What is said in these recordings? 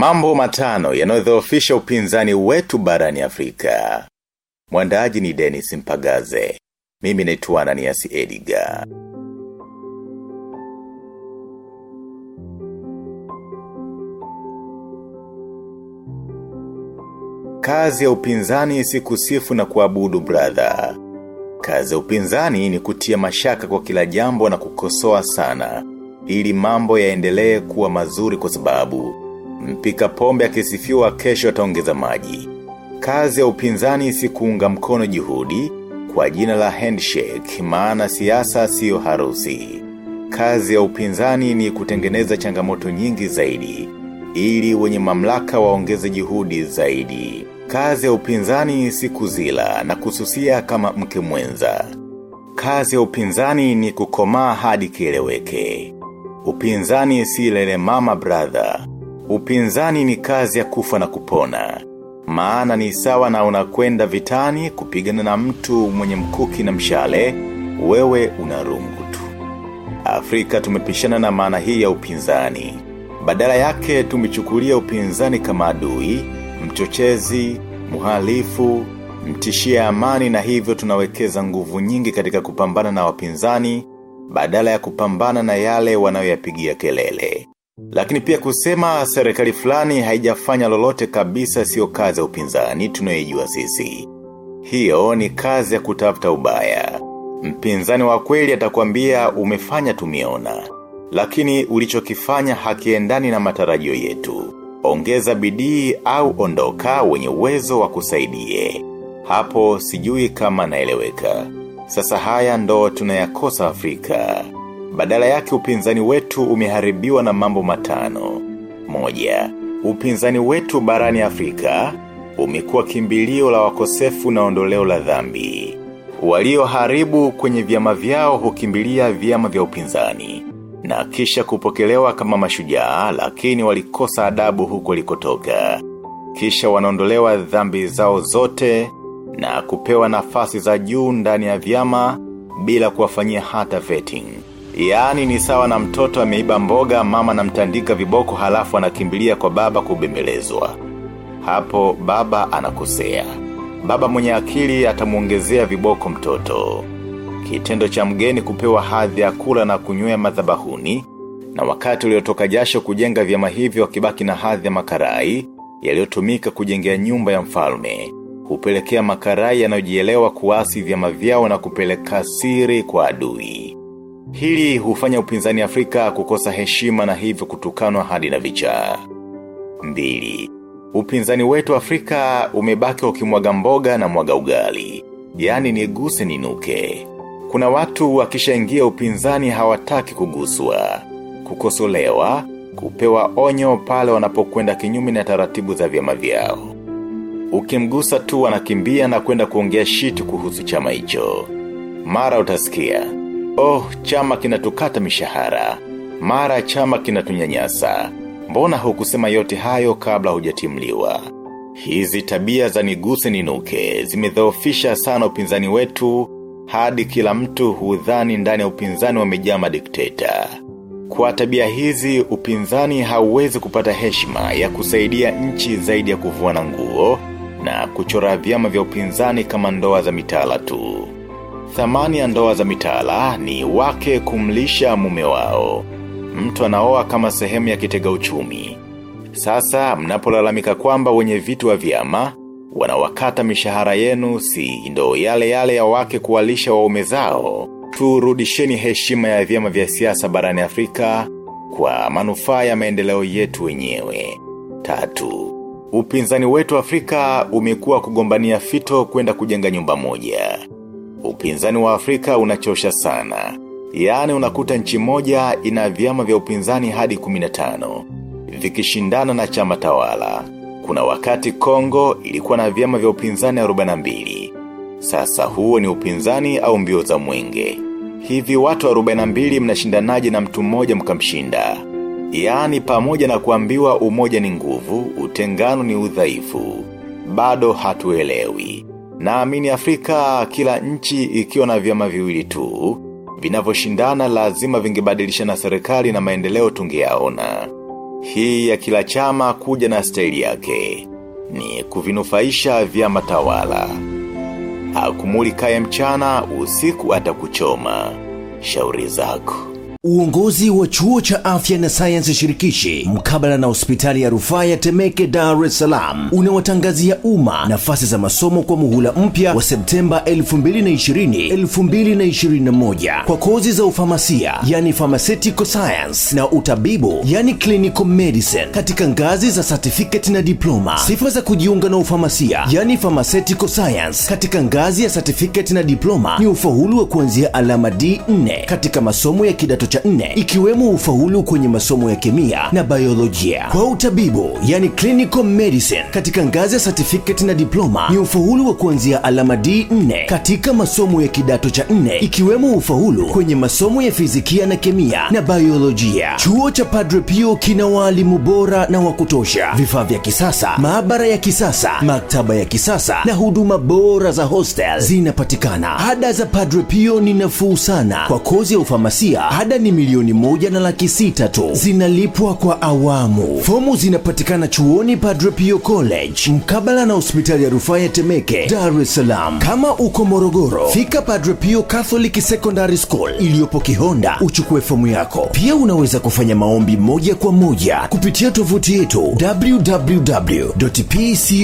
Mambo matano yanayodhoofisha upinzani wetu barani Afrika. Mwandaji ni Dennis Mpagaze. Mimi naitwa Ananias Ediga. Kazi ya upinzani si kusifu na kuabudu brother. Kazi ya upinzani ni kutia mashaka kwa kila jambo na kukosoa sana. Ili mambo yaendelee kuwa mazuri kwa sababu. Mpika pombe akisifiwa kesho ataongeza maji. Kazi ya upinzani si kuunga mkono juhudi kwa jina la handshake maana siasa siyo harusi. Kazi ya upinzani ni kutengeneza changamoto nyingi zaidi. Ili wenye mamlaka waongeze juhudi zaidi. Kazi ya upinzani si kuzila na kususia kama mke mwenza. Kazi ya upinzani ni kukomaa hadi kieleweke. Upinzani si lele mama brother. Upinzani ni kazi ya kufa na kupona. Maana ni sawa na unakwenda vitani kupigana na mtu mwenye mkuki na mshale, wewe unarungu tu. Afrika tumepishana na maana hii ya upinzani. Badala yake tumechukulia upinzani kama adui, mchochezi, muhalifu, mtishia amani na hivyo tunawekeza nguvu nyingi katika kupambana na wapinzani, badala ya kupambana na yale wanayoyapigia kelele. Lakini pia kusema serikali fulani haijafanya lolote kabisa sio kazi ya upinzani tunayoijua sisi. Hiyo ni kazi ya kutafuta ubaya. Mpinzani wa kweli atakwambia umefanya tumeona. Lakini ulichokifanya hakiendani na matarajio yetu. Ongeza bidii au ondoka wenye uwezo wa kusaidie. Hapo sijui kama naeleweka. Sasa haya ndo tunayakosa Afrika. Badala yake upinzani wetu umeharibiwa na mambo matano. Moja, upinzani wetu barani Afrika umekuwa kimbilio la wakosefu na ondoleo la dhambi. Walio haribu kwenye vyama vyao hukimbilia vyama vya upinzani. Na kisha kupokelewa kama mashujaa lakini walikosa adabu huko likotoka. Kisha wanaondolewa dhambi zao zote na kupewa nafasi za juu ndani ya vyama bila kuwafanyia hata vetting. Yaani ni sawa na mtoto ameiba mboga mama na mtandika viboko halafu anakimbilia kwa baba kubembelezwa. Hapo baba anakosea. Baba mwenye akili atamuongezea viboko mtoto. Kitendo cha mgeni kupewa hadhi ya kula na kunywea madhabahuni na wakati uliotoka jasho kujenga vyama hivyo wakibaki na hadhi ya makarai yaliyotumika kujengea nyumba ya mfalme hupelekea makarai yanayojielewa kuasi vyama vyao na kupeleka siri kwa adui. Hili hufanya upinzani Afrika kukosa heshima na hivyo kutukanwa hadi na vichaa. Mbili. Upinzani wetu Afrika umebaki ukimwaga mboga na mwaga ugali. Yaani niguse ninuke. Kuna watu wakishaingia upinzani hawataki kuguswa. Kukosolewa, kupewa onyo pale wanapokwenda kinyume na taratibu za vyama vyao. Ukimgusa tu wanakimbia na kwenda kuongea shit kuhusu chama hicho. Mara utasikia. Oh, chama kinatukata mishahara. Mara chama kinatunyanyasa. Mbona hukusema yote hayo kabla hujatimliwa? Hizi tabia za niguse ninuke zimedhoofisha sana upinzani wetu hadi kila mtu hudhani ndani ya upinzani wamejaa madikteta. Kwa tabia hizi upinzani hauwezi kupata heshima ya kusaidia nchi zaidi ya kuvua na nguo na kuchora vyama vya upinzani kama ndoa za mitala tu. Thamani ya ndoa za mitaala ni wake kumlisha mume wao. Mtu anaoa kama sehemu ya kitega uchumi. Sasa mnapolalamika kwamba wenye vitu wa vyama, wanawakata mishahara yenu si ndo yale yale ya wake kuwalisha waume zao. Turudisheni heshima ya vyama vya siasa barani Afrika kwa manufaa ya maendeleo yetu wenyewe. Tatu. Upinzani wetu Afrika umekuwa kugombania fito kwenda kujenga nyumba moja. Upinzani wa Afrika unachosha sana. Yaani unakuta nchi moja ina vyama vya upinzani hadi 15. Vikishindana na chama tawala. Kuna wakati Kongo ilikuwa na vyama vya upinzani 42. Sasa huo ni upinzani au mbio za mwenge. Hivi watu 42 mnashindanaje na mtu mmoja mkamshinda. Yaani pamoja na kuambiwa umoja ni nguvu, utengano ni udhaifu. Bado hatuelewi. Naamini Afrika kila nchi ikiwa na vyama viwili tu, vinavyoshindana lazima vingebadilisha na serikali na maendeleo tungeyaona. Hii ya kila chama kuja na staili yake. Ni kuvinufaisha vyama tawala. Hakumuli ya mchana usiku atakuchoma. Shauri zako. Uongozi wa chuo cha afya na sayansi shirikishi mkabala na hospitali ya rufaa ya Temeke Dar es Salaam unawatangazia umma nafasi za masomo kwa muhula mpya wa Septemba 2020-2021 kwa kozi za ufamasia yani pharmaceutical science na utabibu yani clinical medicine katika ngazi za certificate na diploma. Sifa za kujiunga na ufamasia yani pharmaceutical science katika ngazi ya certificate na diploma ni ufaulu wa kuanzia alama D4 katika masomo ya kidato cha nne ikiwemo ufaulu kwenye masomo ya kemia na biolojia. Kwa utabibu, yani clinical medicine katika ngazi ya certificate na diploma ni ufaulu wa kuanzia alama D4 katika masomo ya kidato cha nne ikiwemo ufaulu kwenye masomo ya fizikia na kemia na biolojia. Chuo cha Padre Pio kina waalimu bora na wa kutosha, vifaa vya kisasa, maabara ya kisasa, maktaba ya kisasa na huduma bora za hostel zinapatikana. Ada za Padre Pio ni nafuu sana. Kwa kozi ya ufamasia, ada ni milioni moja na laki sita tu. Zinalipwa kwa awamu. Fomu zinapatikana chuoni Padre Pio College mkabala na hospitali ya rufaa ya Temeke, Dar es Salaam. Kama uko Morogoro, fika Padre Pio Catholic Secondary School iliyopo Kihonda uchukue fomu yako. Pia unaweza kufanya maombi moja kwa moja kupitia tovuti yetu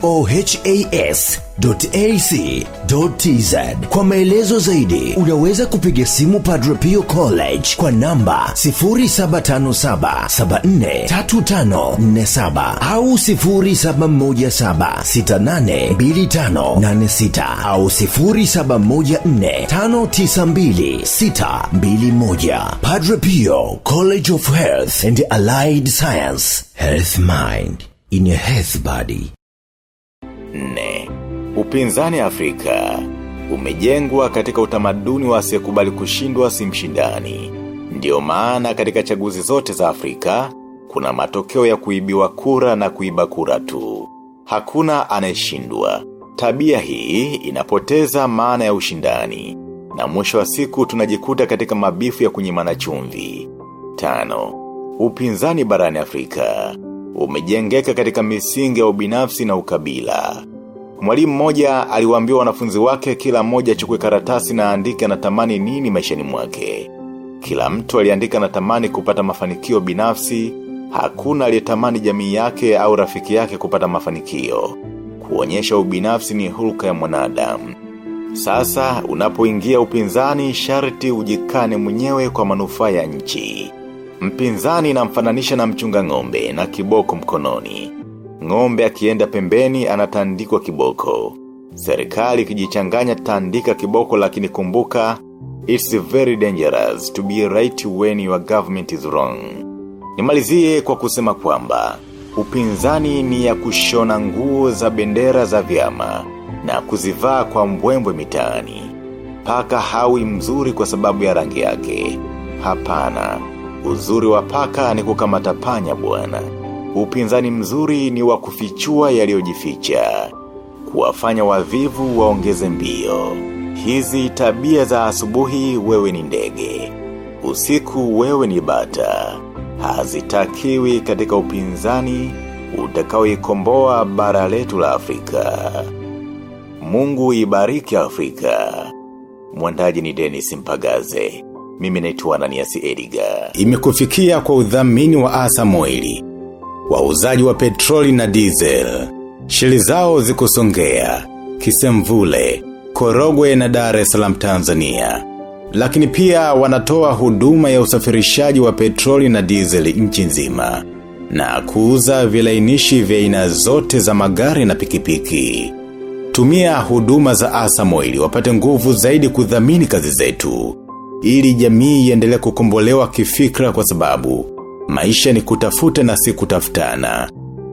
www.pcohas ac.tz. Kwa maelezo zaidi unaweza kupiga simu Padre Pio College kwa namba 0757743547 au 0717682586 au 0714592621. Padre Pio College of Health and Allied Science. Health Mind in a Health Body. Nne, upinzani Afrika umejengwa katika utamaduni wa asiyekubali kushindwa si mshindani. Ndiyo maana katika chaguzi zote za Afrika, kuna matokeo ya kuibiwa kura na kuiba kura tu. Hakuna anayeshindwa. Tabia hii inapoteza maana ya ushindani. Na mwisho wa siku tunajikuta katika mabifu ya kunyimana chumvi. Tano, upinzani barani Afrika umejengeka katika misingi ya ubinafsi na ukabila. Mwalimu mmoja aliwaambia wanafunzi wake kila mmoja achukue karatasi na andike anatamani nini maishani mwake. Kila mtu aliandika anatamani kupata mafanikio binafsi, hakuna aliyetamani jamii yake au rafiki yake kupata mafanikio. Kuonyesha ubinafsi ni hulka ya mwanadamu. Sasa unapoingia upinzani sharti ujikane mwenyewe kwa manufaa ya nchi. Mpinzani namfananisha na mchunga ng'ombe na kiboko mkononi. Ng'ombe akienda pembeni anatandikwa kiboko. Serikali kijichanganya tandika kiboko lakini kumbuka, it's very dangerous to be right when your government is wrong. Nimalizie kwa kusema kwamba, upinzani ni ya kushona nguo za bendera za vyama na kuzivaa kwa mbwembwe mitaani. Paka hawi mzuri kwa sababu ya rangi yake. Hapana, uzuri wa paka ni kukamata panya bwana. Upinzani mzuri ni wa kufichua yaliyojificha. Kuwafanya wavivu waongeze mbio. Hizi tabia za asubuhi wewe ni ndege. Usiku wewe ni bata. Hazitakiwi katika upinzani utakaoikomboa bara letu la Afrika. Mungu ibariki Afrika. Mwandaji ni Dennis Mpagaze. Mimi naitwa Ananias Ediga. Imekufikia kwa udhamini wa Asa Moili. Wauzaji wa petroli na diesel. Shili zao zikusongea. Kisemvule. Korogwe na Dar es Salaam Tanzania. Lakini pia wanatoa huduma ya usafirishaji wa petroli na diesel nchi nzima. Na kuuza vilainishi vya aina zote za magari na pikipiki. Tumia huduma za asamoili wapate nguvu zaidi kudhamini kazi zetu. Ili jamii iendelee kukombolewa kifikra kwa sababu maisha ni kutafuta na si kutafutana.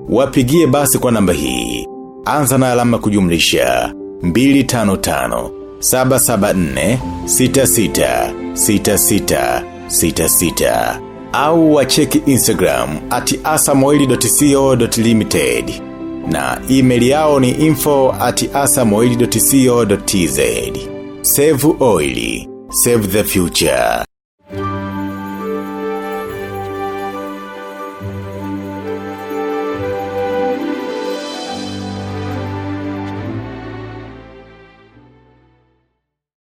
Wapigie basi kwa namba hii. Anza na alama kujumlisha 255 774 66 66 66 au wacheki Instagram at asamoili.co.limited na email yao ni info at asamoili.co.tz. Save oil. Save the future.